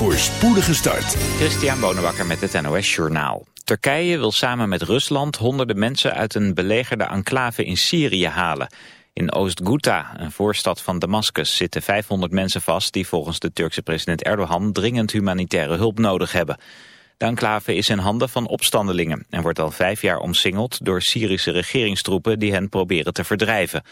Voor spoedige start. Christian Bonenbakker met het NOS Journaal. Turkije wil samen met Rusland honderden mensen uit een belegerde enclave in Syrië halen. In Oost-Ghouta, een voorstad van Damascus, zitten 500 mensen vast... die volgens de Turkse president Erdogan dringend humanitaire hulp nodig hebben. De enclave is in handen van opstandelingen... en wordt al vijf jaar omsingeld door Syrische regeringstroepen... die hen proberen te verdrijven.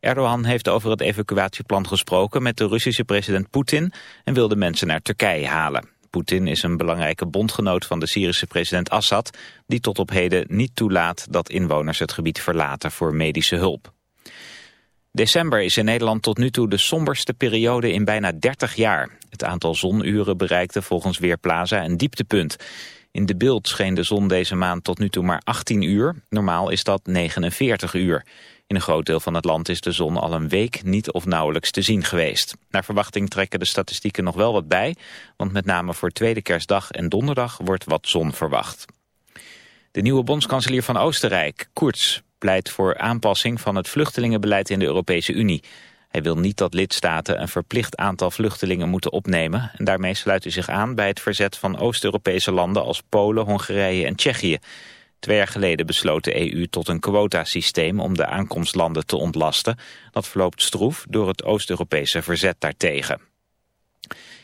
Erdogan heeft over het evacuatieplan gesproken met de Russische president Poetin en wil de mensen naar Turkije halen. Poetin is een belangrijke bondgenoot van de Syrische president Assad, die tot op heden niet toelaat dat inwoners het gebied verlaten voor medische hulp. December is in Nederland tot nu toe de somberste periode in bijna 30 jaar. Het aantal zonuren bereikte volgens Weerplaza een dieptepunt. In de beeld scheen de zon deze maand tot nu toe maar 18 uur. Normaal is dat 49 uur. In een groot deel van het land is de zon al een week niet of nauwelijks te zien geweest. Naar verwachting trekken de statistieken nog wel wat bij, want met name voor tweede kerstdag en donderdag wordt wat zon verwacht. De nieuwe bondskanselier van Oostenrijk, Kurz, pleit voor aanpassing van het vluchtelingenbeleid in de Europese Unie. Hij wil niet dat lidstaten een verplicht aantal vluchtelingen moeten opnemen en daarmee sluit hij zich aan bij het verzet van Oost-Europese landen als Polen, Hongarije en Tsjechië. Twee jaar geleden besloot de EU tot een quotasysteem om de aankomstlanden te ontlasten. Dat verloopt stroef door het Oost-Europese verzet daartegen.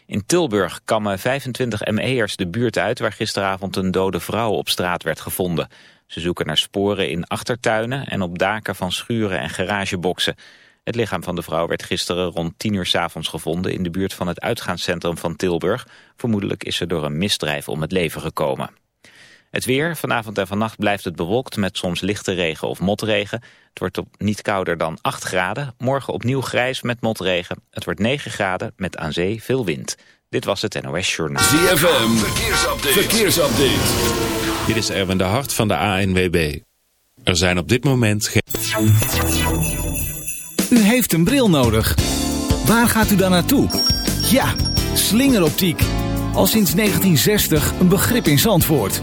In Tilburg kammen 25 ME'ers de buurt uit waar gisteravond een dode vrouw op straat werd gevonden. Ze zoeken naar sporen in achtertuinen en op daken van schuren en garageboxen. Het lichaam van de vrouw werd gisteren rond 10 uur s avonds gevonden in de buurt van het uitgaanscentrum van Tilburg. Vermoedelijk is ze door een misdrijf om het leven gekomen. Het weer, vanavond en vannacht blijft het bewolkt met soms lichte regen of motregen. Het wordt op niet kouder dan 8 graden. Morgen opnieuw grijs met motregen. Het wordt 9 graden met aan zee veel wind. Dit was het NOS Journaal. ZFM, verkeersupdate. verkeersupdate. Dit is Erwin de Hart van de ANWB. Er zijn op dit moment geen... U heeft een bril nodig. Waar gaat u dan naartoe? Ja, slingeroptiek. Al sinds 1960 een begrip in Zandvoort.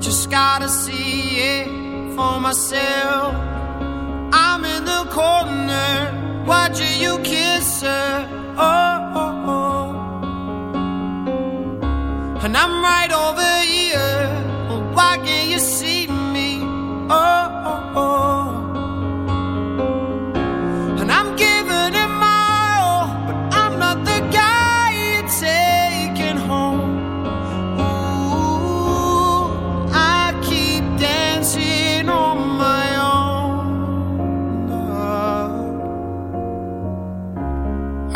just gotta see it for myself. I'm in the corner watching you kiss her. Oh, oh, oh. and I'm right over here. Why can't you see me? Oh, oh, oh.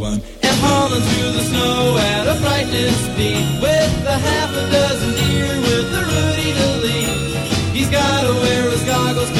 one. And hauling through the snow at a frightening speed with a half a dozen deer with a Rudy to lead. He's gotta wear his goggles.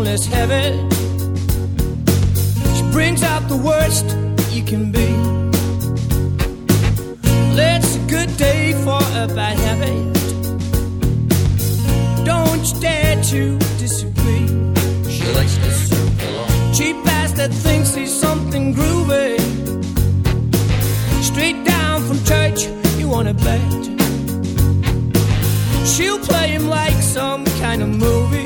on, have it. She brings out the worst you can be. It's a good day for a bad habit. Don't you dare to disagree. She likes to circle. Cheap ass that thinks he's something groovy. Straight down from church, you wanna bet. She'll play him like some kind of movie.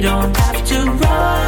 don't have to run.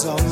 So.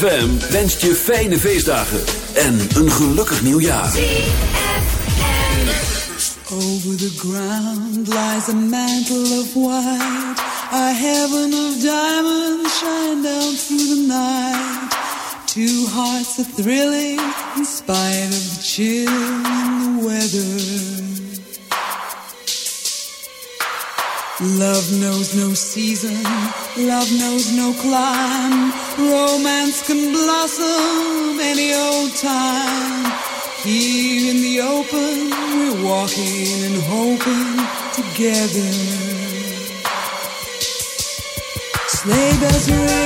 Wens je fijne feestdagen en een gelukkig nieuwjaar. Over the ground lies a mantle of white. A heaven of diamonds shine down through the night. Two hearts are thrilling in spite of the chill. Love knows no season, love knows no clime. Romance can blossom any old time. Here in the open, we're walking and hoping together. Sleigh bells ring.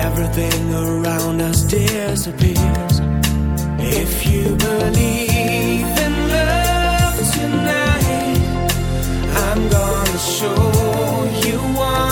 everything around us disappears. If you believe in love tonight, I'm gonna show you why.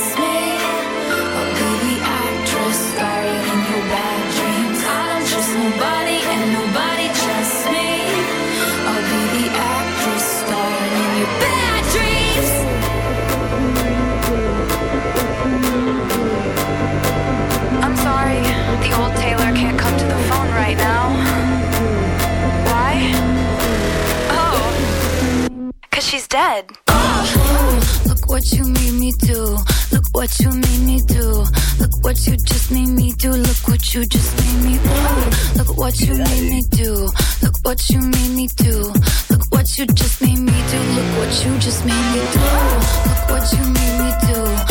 right now. Why? Oh, cause she's dead. Look what you made me do. Look what you made me do. Look what you just made me do. Look what you just made me do. Look what you made me do. Look what you made me do. Look what you just made me do. Look what you just made me do. Look what you made me do.